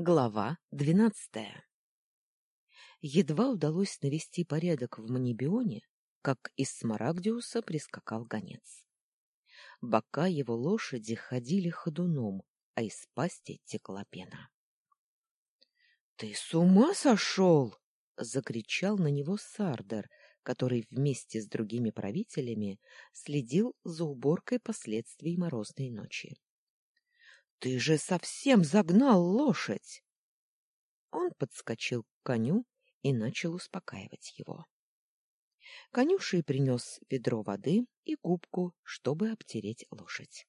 Глава двенадцатая Едва удалось навести порядок в Манибионе, как из Смарагдиуса прискакал гонец. Бока его лошади ходили ходуном, а из пасти текла пена. — Ты с ума сошел! — закричал на него Сардер, который вместе с другими правителями следил за уборкой последствий морозной ночи. Ты же совсем загнал лошадь. Он подскочил к коню и начал успокаивать его. Конюший принес ведро воды и губку, чтобы обтереть лошадь.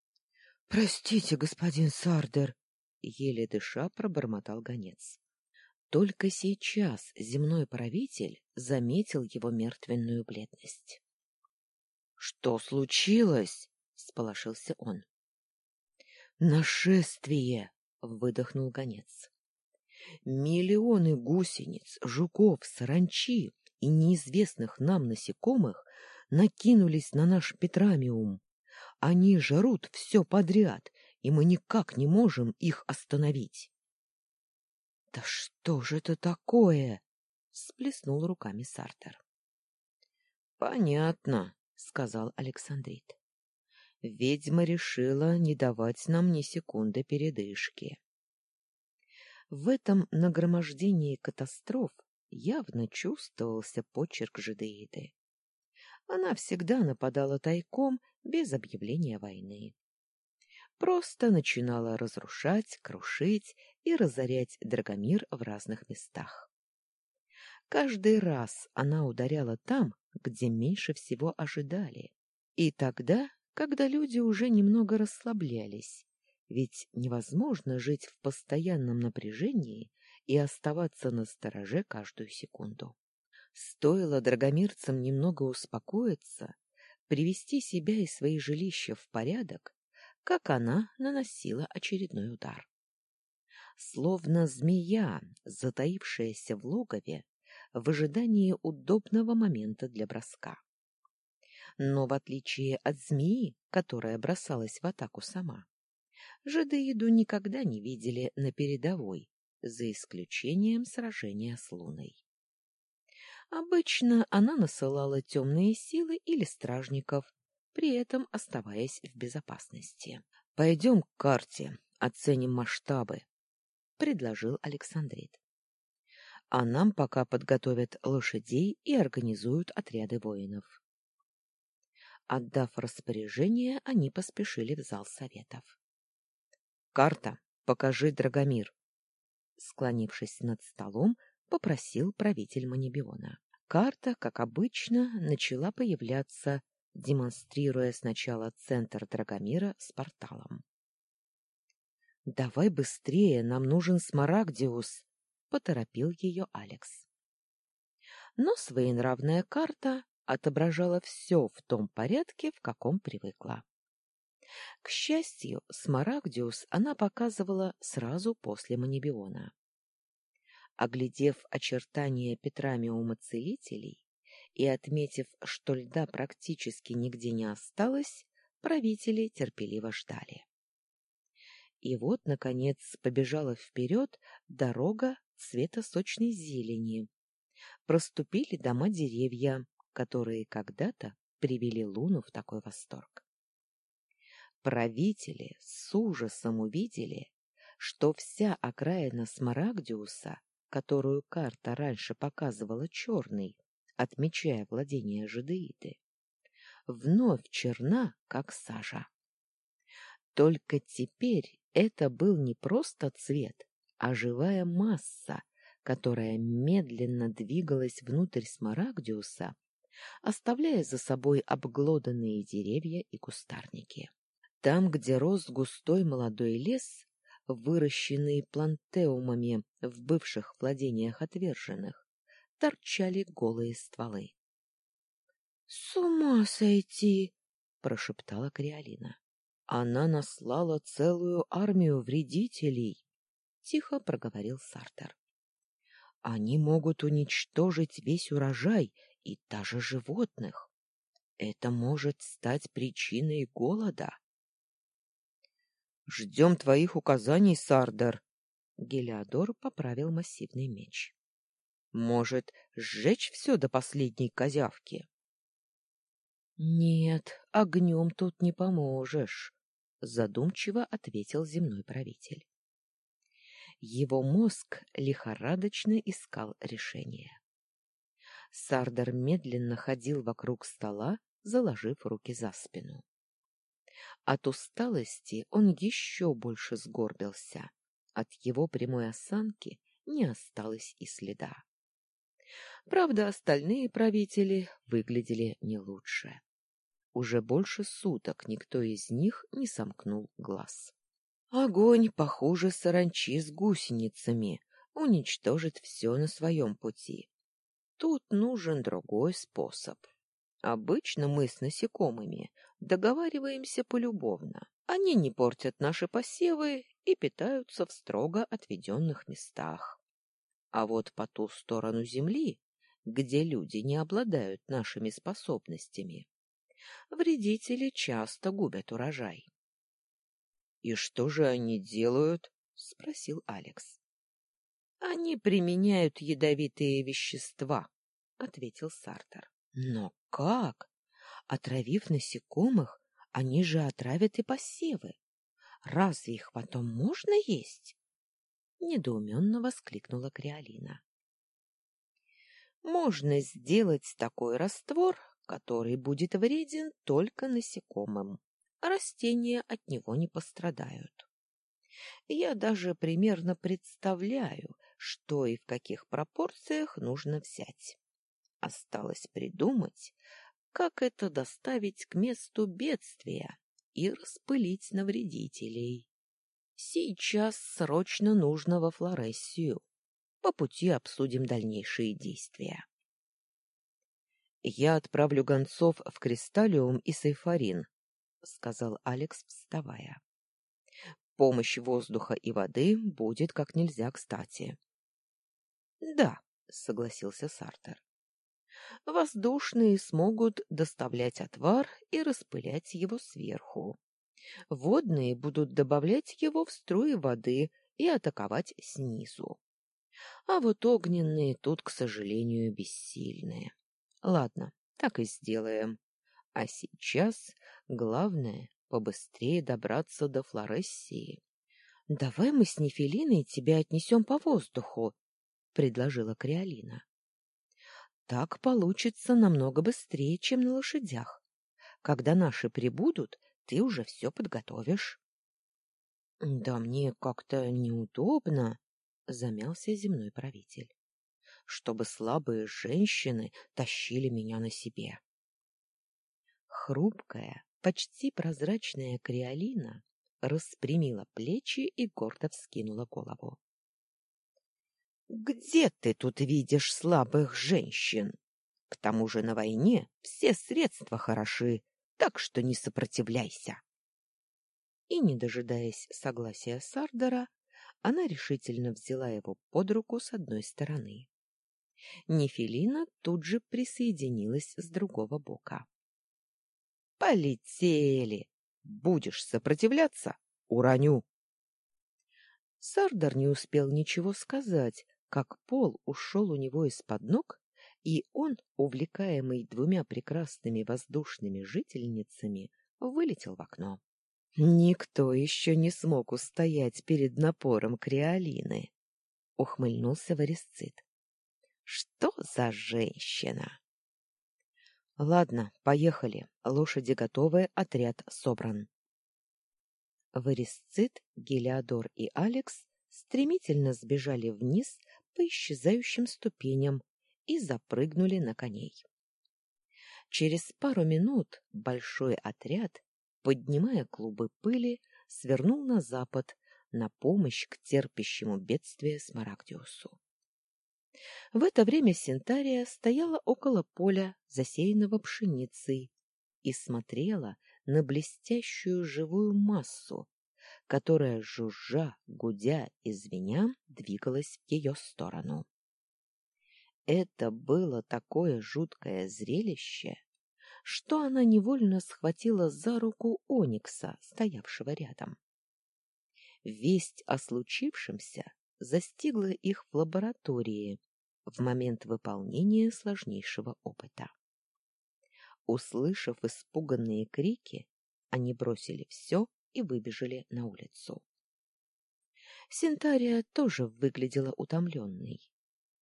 — Простите, господин Сардер, — еле дыша пробормотал гонец. Только сейчас земной правитель заметил его мертвенную бледность. — Что случилось? — сполошился он. Нашествие! выдохнул гонец. Миллионы гусениц, жуков, саранчи и неизвестных нам насекомых накинулись на наш Петрамиум. Они жарут все подряд, и мы никак не можем их остановить. — Да что же это такое? — сплеснул руками Сартер. — Понятно, — сказал Александрит ведьма решила не давать нам ни секунды передышки. В этом нагромождении катастроф явно чувствовался почерк жидеиды. Она всегда нападала тайком, без объявления войны. Просто начинала разрушать, крушить и разорять Драгомир в разных местах. Каждый раз она ударяла там, где меньше всего ожидали. И тогда когда люди уже немного расслаблялись, ведь невозможно жить в постоянном напряжении и оставаться на стороже каждую секунду. Стоило драгомирцам немного успокоиться, привести себя и свои жилища в порядок, как она наносила очередной удар. Словно змея, затаившаяся в логове, в ожидании удобного момента для броска. Но в отличие от змеи, которая бросалась в атаку сама, жидеиду никогда не видели на передовой, за исключением сражения с луной. Обычно она насылала темные силы или стражников, при этом оставаясь в безопасности. — Пойдем к карте, оценим масштабы, — предложил Александрит. — А нам пока подготовят лошадей и организуют отряды воинов. Отдав распоряжение, они поспешили в зал советов. «Карта, покажи, Драгомир!» Склонившись над столом, попросил правитель Манибиона. Карта, как обычно, начала появляться, демонстрируя сначала центр Драгомира с порталом. «Давай быстрее, нам нужен Смарагдиус!» — поторопил ее Алекс. Но своенравная карта отображала все в том порядке, в каком привыкла. К счастью, Смарагдиус она показывала сразу после Манибиона. Оглядев очертания Петрамиума целителей и отметив, что льда практически нигде не осталось, правители терпеливо ждали. И вот, наконец, побежала вперед дорога цвета сочной зелени. Проступили дома-деревья, которые когда-то привели Луну в такой восторг. Правители с ужасом увидели, что вся окраина Смарагдиуса, которую карта раньше показывала черной, отмечая владение жидеиды, вновь черна, как сажа. Только теперь это был не просто цвет, а живая масса, которая медленно двигалась внутрь Смарагдиуса оставляя за собой обглоданные деревья и кустарники. Там, где рос густой молодой лес, выращенный плантеумами в бывших владениях отверженных, торчали голые стволы. — С ума сойти! — прошептала Криолина. — Она наслала целую армию вредителей! — тихо проговорил Сартер. — Они могут уничтожить весь урожай и даже животных. Это может стать причиной голода. — Ждем твоих указаний, Сардер, Гелиодор поправил массивный меч. Может, сжечь все до последней козявки? Нет, огнем тут не поможешь, задумчиво ответил земной правитель. Его мозг лихорадочно искал решение. Сардар медленно ходил вокруг стола, заложив руки за спину. От усталости он еще больше сгорбился. От его прямой осанки не осталось и следа. Правда, остальные правители выглядели не лучше. Уже больше суток никто из них не сомкнул глаз. Огонь, похуже саранчи с гусеницами, уничтожит все на своем пути. Тут нужен другой способ. Обычно мы с насекомыми договариваемся полюбовно. Они не портят наши посевы и питаются в строго отведенных местах. А вот по ту сторону земли, где люди не обладают нашими способностями, вредители часто губят урожай. — И что же они делают? — спросил Алекс. — Они применяют ядовитые вещества, — ответил Сартер. Но как? Отравив насекомых, они же отравят и посевы. Разве их потом можно есть? Недоуменно воскликнула Криолина. Можно сделать такой раствор, который будет вреден только насекомым. Растения от него не пострадают. Я даже примерно представляю, что и в каких пропорциях нужно взять. Осталось придумать, как это доставить к месту бедствия и распылить на вредителей. Сейчас срочно нужно во Флорессию. По пути обсудим дальнейшие действия. Я отправлю гонцов в Кристаллиум и Сейфарин, сказал Алекс, вставая. Помощь воздуха и воды будет как нельзя кстати. Да, согласился Сартер. Воздушные смогут доставлять отвар и распылять его сверху. Водные будут добавлять его в струи воды и атаковать снизу. А вот огненные тут, к сожалению, бессильные. Ладно, так и сделаем. А сейчас главное побыстрее добраться до Флорессии. — Давай мы с Нефелиной тебя отнесем по воздуху, — предложила Криолина. Так получится намного быстрее, чем на лошадях. Когда наши прибудут, ты уже все подготовишь. — Да мне как-то неудобно, — замялся земной правитель, — чтобы слабые женщины тащили меня на себе. Хрупкая, почти прозрачная криолина распрямила плечи и гордо вскинула голову. Где ты тут видишь слабых женщин? К тому же на войне все средства хороши, так что не сопротивляйся. И, не дожидаясь согласия Сардера, она решительно взяла его под руку с одной стороны. Нефелина тут же присоединилась с другого бока. «Полетели! Будешь сопротивляться — уроню!» Сардар не успел ничего сказать, как пол ушел у него из-под ног, и он, увлекаемый двумя прекрасными воздушными жительницами, вылетел в окно. Никто еще не смог устоять перед напором креолины, — ухмыльнулся Варисцит. — Что за женщина? — Ладно, поехали. Лошади готовы, отряд собран. Варисцит, Гелиодор и Алекс стремительно сбежали вниз по исчезающим ступеням и запрыгнули на коней. Через пару минут большой отряд, поднимая клубы пыли, свернул на запад на помощь к терпящему бедствие Смарагдиусу. В это время Синтария стояла около поля, засеянного пшеницей, и смотрела на блестящую живую массу, которая, жужжа, гудя и звеня, двигалась в ее сторону. Это было такое жуткое зрелище, что она невольно схватила за руку Оникса, стоявшего рядом. Весть о случившемся застигла их в лаборатории в момент выполнения сложнейшего опыта. Услышав испуганные крики, они бросили все и выбежали на улицу. Синтария тоже выглядела утомленной.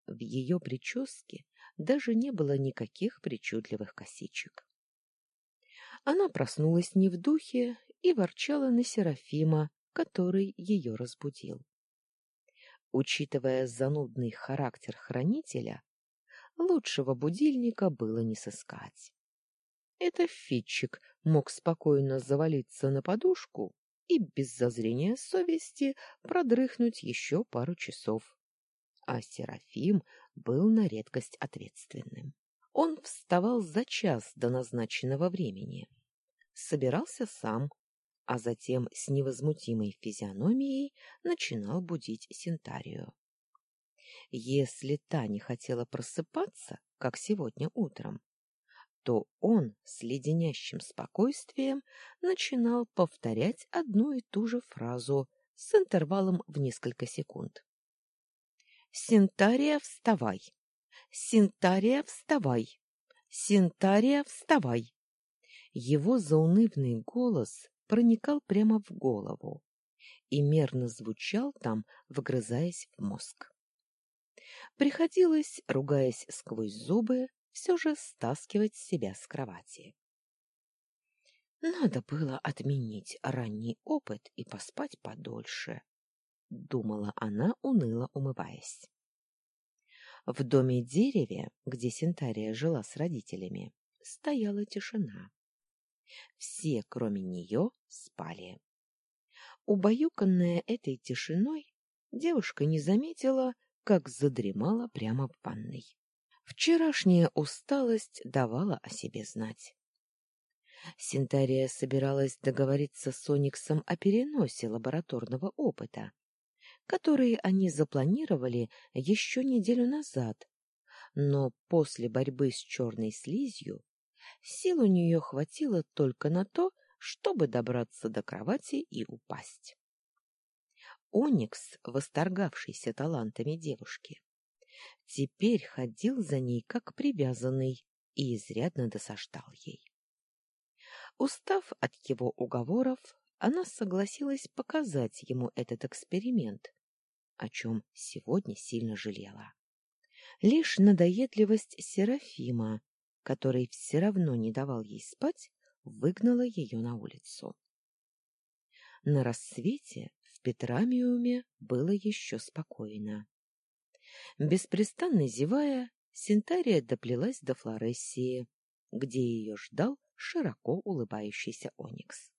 В ее прическе даже не было никаких причудливых косичек. Она проснулась не в духе и ворчала на Серафима, который ее разбудил. Учитывая занудный характер хранителя, лучшего будильника было не сыскать. Это Фитчик мог спокойно завалиться на подушку и без зазрения совести продрыхнуть еще пару часов. А Серафим был на редкость ответственным. Он вставал за час до назначенного времени. Собирался сам, а затем с невозмутимой физиономией начинал будить Синтарию. Если та не хотела просыпаться, как сегодня утром, то он с леденящим спокойствием начинал повторять одну и ту же фразу с интервалом в несколько секунд. «Синтария, вставай! Синтария, вставай! Синтария, вставай!» Его заунывный голос проникал прямо в голову и мерно звучал там, вгрызаясь в мозг. Приходилось, ругаясь сквозь зубы, все же стаскивать себя с кровати. Надо было отменить ранний опыт и поспать подольше, думала она, уныло умываясь. В доме-дереве, где Синтария жила с родителями, стояла тишина. Все, кроме нее, спали. Убаюканная этой тишиной, девушка не заметила, как задремала прямо в ванной. Вчерашняя усталость давала о себе знать. Синтария собиралась договориться с Ониксом о переносе лабораторного опыта, который они запланировали еще неделю назад, но после борьбы с черной слизью сил у нее хватило только на то, чтобы добраться до кровати и упасть. Оникс, восторгавшийся талантами девушки, теперь ходил за ней как привязанный и изрядно досаждал ей. Устав от его уговоров, она согласилась показать ему этот эксперимент, о чем сегодня сильно жалела. Лишь надоедливость Серафима, который все равно не давал ей спать, выгнала ее на улицу. На рассвете в Петрамиуме было еще спокойно. Беспрестанно зевая, Синтария доплелась до Флорессии, где ее ждал широко улыбающийся Оникс.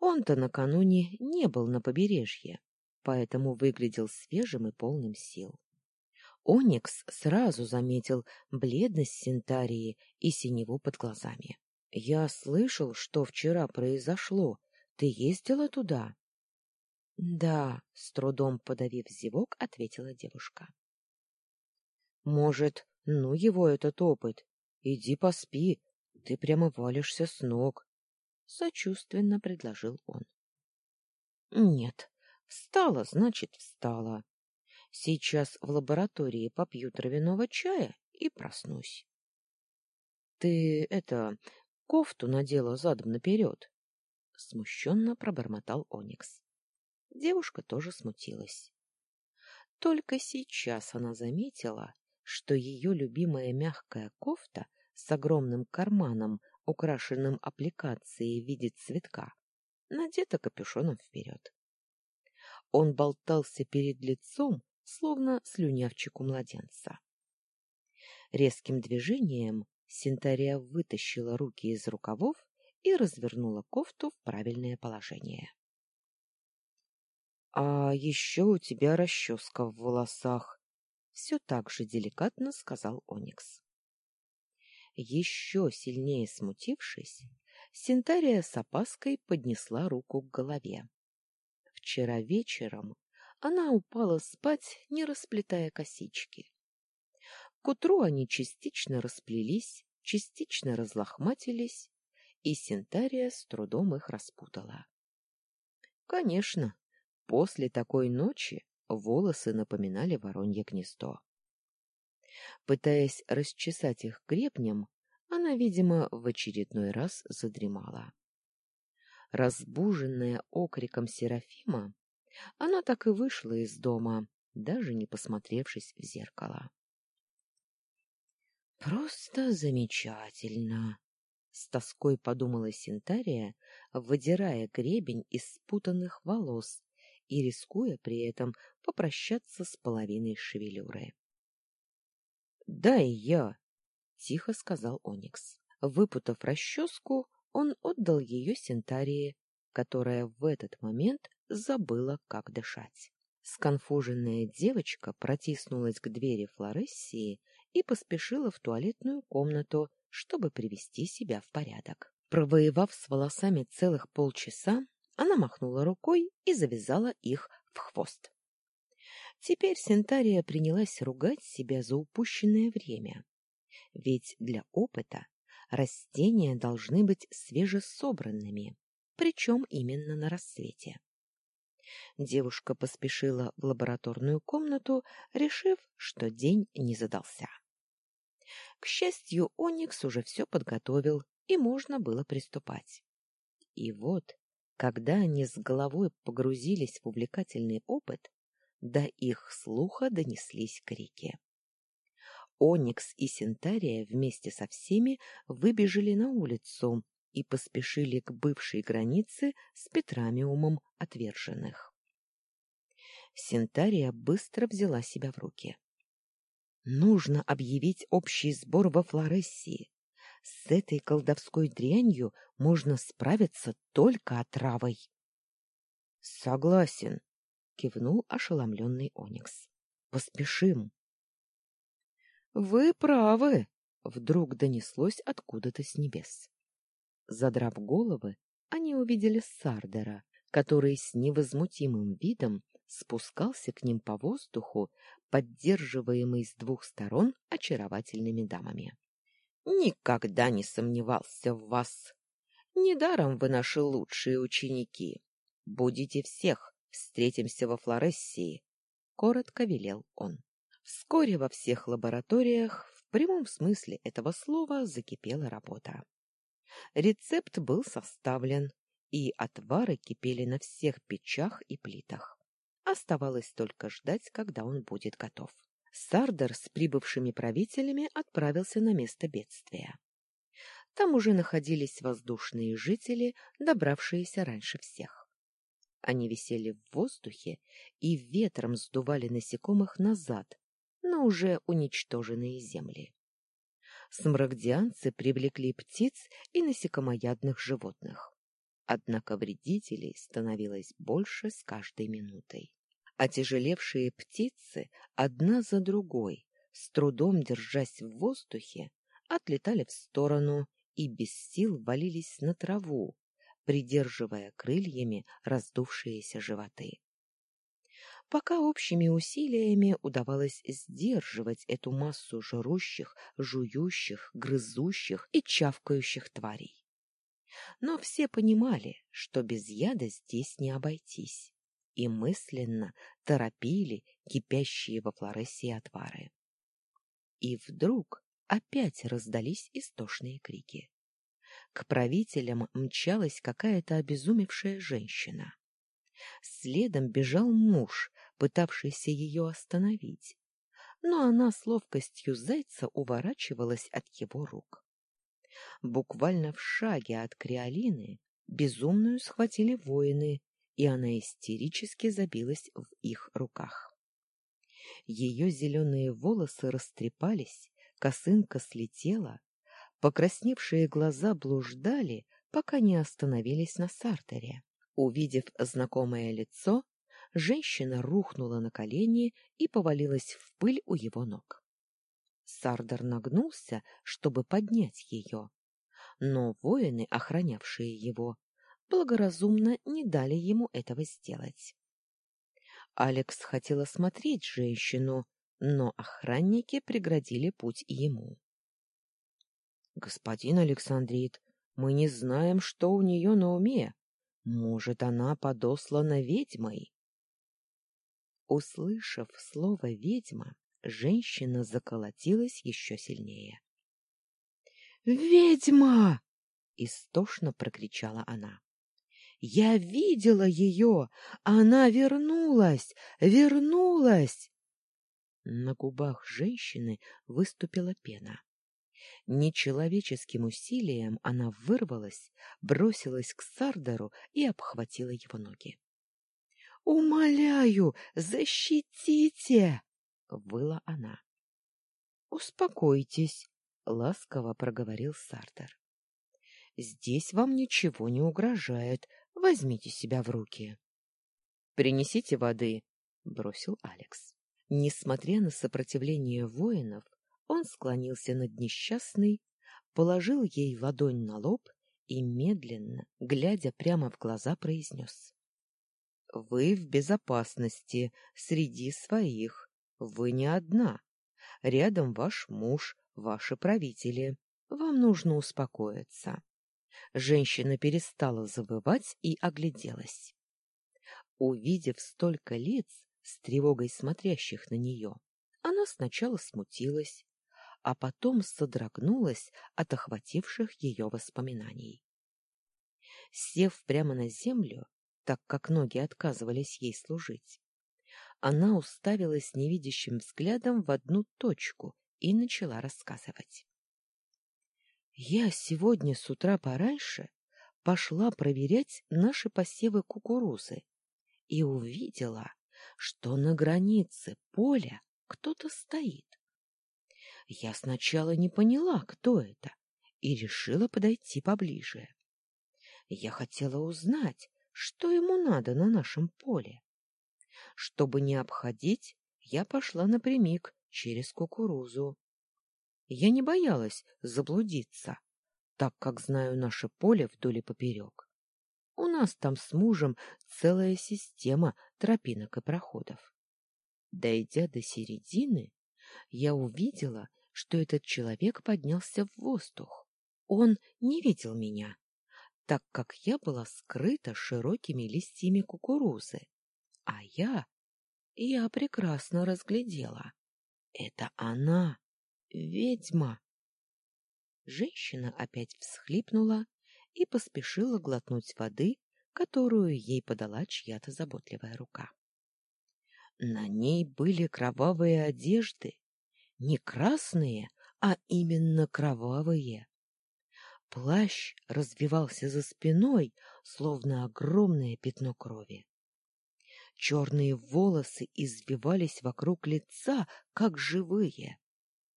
Он-то накануне не был на побережье, поэтому выглядел свежим и полным сил. Оникс сразу заметил бледность Синтарии и синеву под глазами. — Я слышал, что вчера произошло. Ты ездила туда? — Да, — с трудом подавив зевок, ответила девушка. — Может, ну его этот опыт? Иди поспи, ты прямо валишься с ног, — сочувственно предложил он. — Нет, встала, значит, встала. Сейчас в лаборатории попью травяного чая и проснусь. — Ты, это, кофту надела задом наперед? — смущенно пробормотал Оникс. Девушка тоже смутилась. Только сейчас она заметила, что ее любимая мягкая кофта с огромным карманом, украшенным аппликацией в виде цветка, надета капюшоном вперед. Он болтался перед лицом, словно слюнявчик у младенца. Резким движением Синтария вытащила руки из рукавов и развернула кофту в правильное положение. А еще у тебя расческа в волосах. Все так же деликатно сказал Оникс. Еще сильнее смутившись, Синтария с опаской поднесла руку к голове. Вчера вечером она упала спать, не расплетая косички. К утру они частично расплелись, частично разлохматились, и Синтария с трудом их распутала. Конечно, После такой ночи волосы напоминали воронье гнездо. Пытаясь расчесать их гребнем, она, видимо, в очередной раз задремала. Разбуженная окриком Серафима, она так и вышла из дома, даже не посмотревшись в зеркало. «Просто замечательно!» — с тоской подумала Синтария, выдирая гребень из спутанных волос и рискуя при этом попрощаться с половиной шевелюры. «Дай я!» — тихо сказал Оникс. Выпутав расческу, он отдал ее Синтарии, которая в этот момент забыла, как дышать. Сконфуженная девочка протиснулась к двери Флорессии и поспешила в туалетную комнату, чтобы привести себя в порядок. Провоевав с волосами целых полчаса, она махнула рукой и завязала их в хвост. Теперь Сентария принялась ругать себя за упущенное время. Ведь для опыта растения должны быть свежесобранными, причем именно на рассвете. Девушка поспешила в лабораторную комнату, решив, что день не задался. К счастью, Оникс уже все подготовил, и можно было приступать. И вот, когда они с головой погрузились в увлекательный опыт, до их слуха донеслись крики. Оникс и Синтария вместе со всеми выбежали на улицу и поспешили к бывшей границе с Петрамиумом отверженных. Синтария быстро взяла себя в руки. Нужно объявить общий сбор во Флорессии. С этой колдовской дрянью можно справиться только отравой. — Согласен, — кивнул ошеломленный Оникс. — Поспешим. — Вы правы, — вдруг донеслось откуда-то с небес. Задрав головы, они увидели Сардера, который с невозмутимым видом спускался к ним по воздуху, поддерживаемый с двух сторон очаровательными дамами. «Никогда не сомневался в вас. Недаром вы наши лучшие ученики. Будете всех, встретимся во Флорессии», — коротко велел он. Вскоре во всех лабораториях, в прямом смысле этого слова, закипела работа. Рецепт был составлен, и отвары кипели на всех печах и плитах. Оставалось только ждать, когда он будет готов. Сардер с прибывшими правителями отправился на место бедствия. Там уже находились воздушные жители, добравшиеся раньше всех. Они висели в воздухе и ветром сдували насекомых назад, на уже уничтоженные земли. Смрагдианцы привлекли птиц и насекомоядных животных. Однако вредителей становилось больше с каждой минутой. Отяжелевшие птицы одна за другой, с трудом держась в воздухе, отлетали в сторону и без сил валились на траву, придерживая крыльями раздувшиеся животы. Пока общими усилиями удавалось сдерживать эту массу жрущих, жующих, грызущих и чавкающих тварей. Но все понимали, что без яда здесь не обойтись, и мысленно торопили кипящие во флорессе отвары. И вдруг опять раздались истошные крики. К правителям мчалась какая-то обезумевшая женщина. Следом бежал муж, пытавшийся ее остановить, но она с ловкостью зайца уворачивалась от его рук. Буквально в шаге от Криолины безумную схватили воины, и она истерически забилась в их руках. Ее зеленые волосы растрепались, косынка слетела, покрасневшие глаза блуждали, пока не остановились на Сартере. Увидев знакомое лицо, женщина рухнула на колени и повалилась в пыль у его ног. Сардар нагнулся, чтобы поднять ее, но воины, охранявшие его, благоразумно не дали ему этого сделать. Алекс хотел осмотреть женщину, но охранники преградили путь ему. — Господин Александрит, мы не знаем, что у нее на уме. Может, она подослана ведьмой? Услышав слово «ведьма», женщина заколотилась еще сильнее. «Ведьма!» — истошно прокричала она. «Я видела ее! Она вернулась! Вернулась!» На губах женщины выступила пена. Нечеловеческим усилием она вырвалась, бросилась к Сардеру и обхватила его ноги. «Умоляю, защитите!» — выла она. «Успокойтесь», — ласково проговорил Сардер. «Здесь вам ничего не угрожает. Возьмите себя в руки». «Принесите воды», — бросил Алекс. Несмотря на сопротивление воинов, он склонился над несчастной, положил ей ладонь на лоб и медленно, глядя прямо в глаза, произнес. Вы в безопасности, среди своих. Вы не одна. Рядом ваш муж, ваши правители. Вам нужно успокоиться. Женщина перестала забывать и огляделась. Увидев столько лиц, с тревогой смотрящих на нее, она сначала смутилась, а потом содрогнулась от охвативших ее воспоминаний. Сев прямо на землю, так как ноги отказывались ей служить. Она уставилась невидящим взглядом в одну точку и начала рассказывать. «Я сегодня с утра пораньше пошла проверять наши посевы кукурузы и увидела, что на границе поля кто-то стоит. Я сначала не поняла, кто это, и решила подойти поближе. Я хотела узнать, что ему надо на нашем поле. Чтобы не обходить, я пошла напрямик через кукурузу. Я не боялась заблудиться, так как знаю наше поле вдоль и поперек. У нас там с мужем целая система тропинок и проходов. Дойдя до середины, я увидела, что этот человек поднялся в воздух. Он не видел меня, так как я была скрыта широкими листьями кукурузы. А я... я прекрасно разглядела. Это она, ведьма. Женщина опять всхлипнула и поспешила глотнуть воды, которую ей подала чья-то заботливая рука. На ней были кровавые одежды, не красные, а именно кровавые. Плащ развивался за спиной, словно огромное пятно крови. Черные волосы извивались вокруг лица, как живые.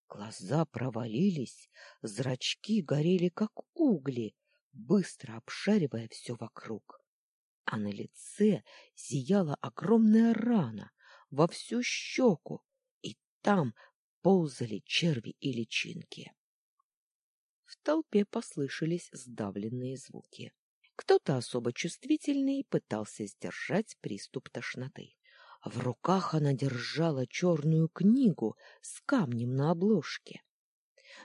Глаза провалились, зрачки горели, как угли, быстро обшаривая все вокруг. А на лице зияла огромная рана во всю щеку, и там ползали черви и личинки. В толпе послышались сдавленные звуки. Кто-то особо чувствительный пытался сдержать приступ тошноты. В руках она держала черную книгу с камнем на обложке.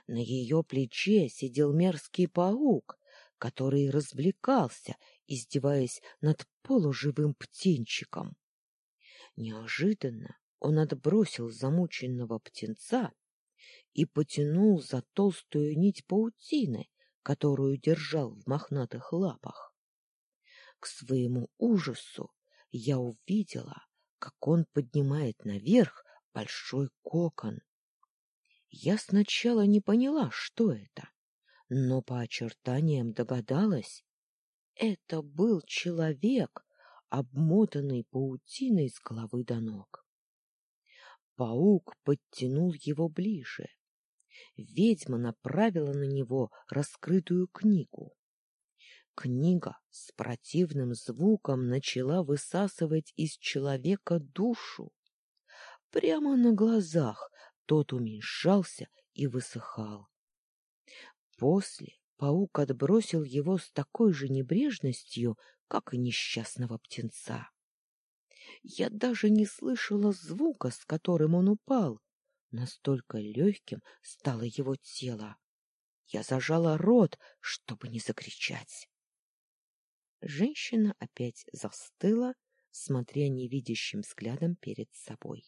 На ее плече сидел мерзкий паук, который развлекался, издеваясь над полуживым птенчиком. Неожиданно он отбросил замученного птенца и потянул за толстую нить паутины, которую держал в мохнатых лапах. К своему ужасу я увидела, как он поднимает наверх большой кокон. Я сначала не поняла, что это, но по очертаниям догадалась. Это был человек, обмотанный паутиной с головы до ног. Паук подтянул его ближе, ведьма направила на него раскрытую книгу. Книга с противным звуком начала высасывать из человека душу. Прямо на глазах тот уменьшался и высыхал. После паук отбросил его с такой же небрежностью, как и несчастного птенца. Я даже не слышала звука, с которым он упал, Настолько легким стало его тело. Я зажала рот, чтобы не закричать. Женщина опять застыла, смотря невидящим взглядом перед собой.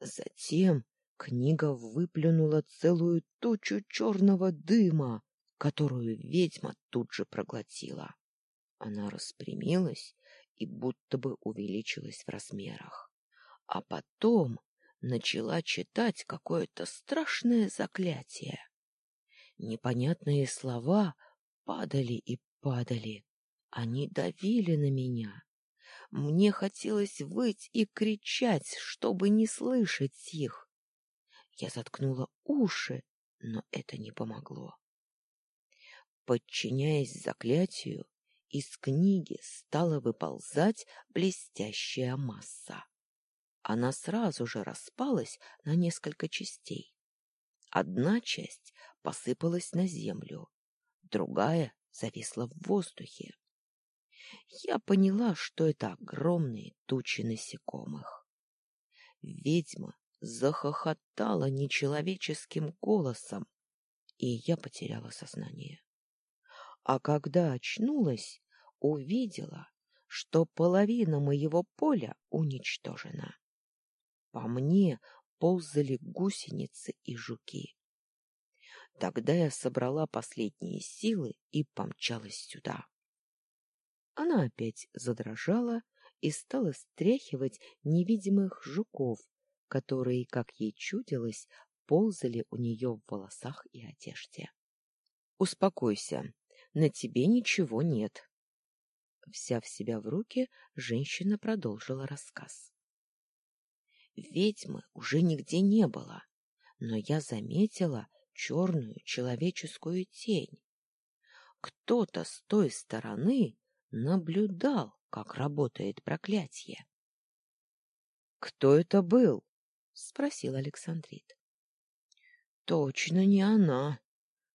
Затем книга выплюнула целую тучу черного дыма, которую ведьма тут же проглотила. Она распрямилась и будто бы увеличилась в размерах. А потом начала читать какое-то страшное заклятие. Непонятные слова падали и падали. Они давили на меня. Мне хотелось выть и кричать, чтобы не слышать их. Я заткнула уши, но это не помогло. Подчиняясь заклятию, из книги стала выползать блестящая масса. Она сразу же распалась на несколько частей. Одна часть посыпалась на землю, другая зависла в воздухе. Я поняла, что это огромные тучи насекомых. Ведьма захохотала нечеловеческим голосом, и я потеряла сознание. А когда очнулась, увидела, что половина моего поля уничтожена. По мне ползали гусеницы и жуки. Тогда я собрала последние силы и помчалась сюда. Она опять задрожала и стала стряхивать невидимых жуков, которые, как ей чудилось, ползали у нее в волосах и одежде. — Успокойся, на тебе ничего нет. Вся в себя в руки, женщина продолжила рассказ. Ведьмы уже нигде не было, но я заметила черную человеческую тень. Кто-то с той стороны наблюдал, как работает проклятие. — Кто это был? — спросил Александрит. — Точно не она.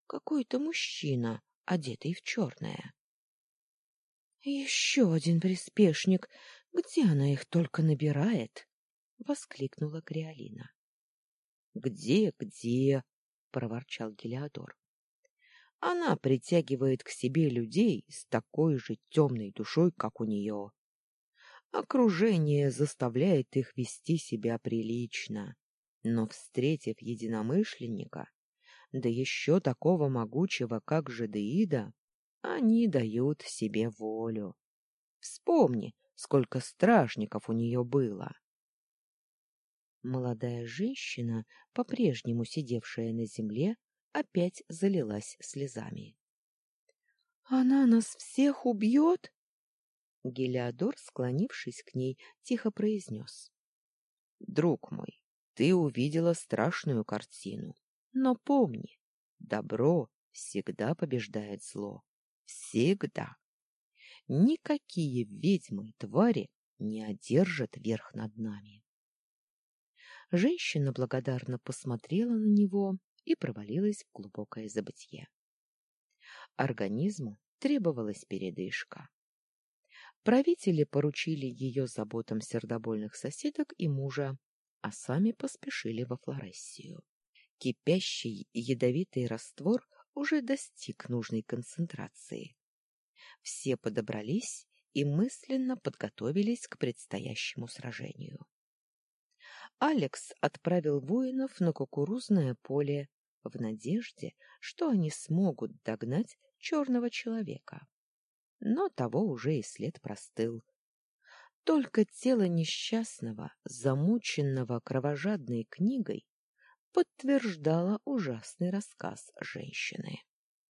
Какой-то мужчина, одетый в черное. — Еще один приспешник. Где она их только набирает? — воскликнула Криолина. — Где, где? — проворчал Гелиодор. — Она притягивает к себе людей с такой же темной душой, как у нее. Окружение заставляет их вести себя прилично, но, встретив единомышленника, да еще такого могучего, как Жадеида, они дают себе волю. Вспомни, сколько стражников у нее было. Молодая женщина, по-прежнему сидевшая на земле, опять залилась слезами. — Она нас всех убьет? Гелиодор, склонившись к ней, тихо произнес. — Друг мой, ты увидела страшную картину. Но помни, добро всегда побеждает зло. Всегда. Никакие ведьмы и твари не одержат верх над нами. Женщина благодарно посмотрела на него и провалилась в глубокое забытье. Организму требовалась передышка. Правители поручили ее заботам сердобольных соседок и мужа, а сами поспешили во Флорессию. Кипящий ядовитый раствор уже достиг нужной концентрации. Все подобрались и мысленно подготовились к предстоящему сражению. Алекс отправил воинов на кукурузное поле в надежде, что они смогут догнать черного человека. Но того уже и след простыл. Только тело несчастного, замученного кровожадной книгой, подтверждало ужасный рассказ женщины.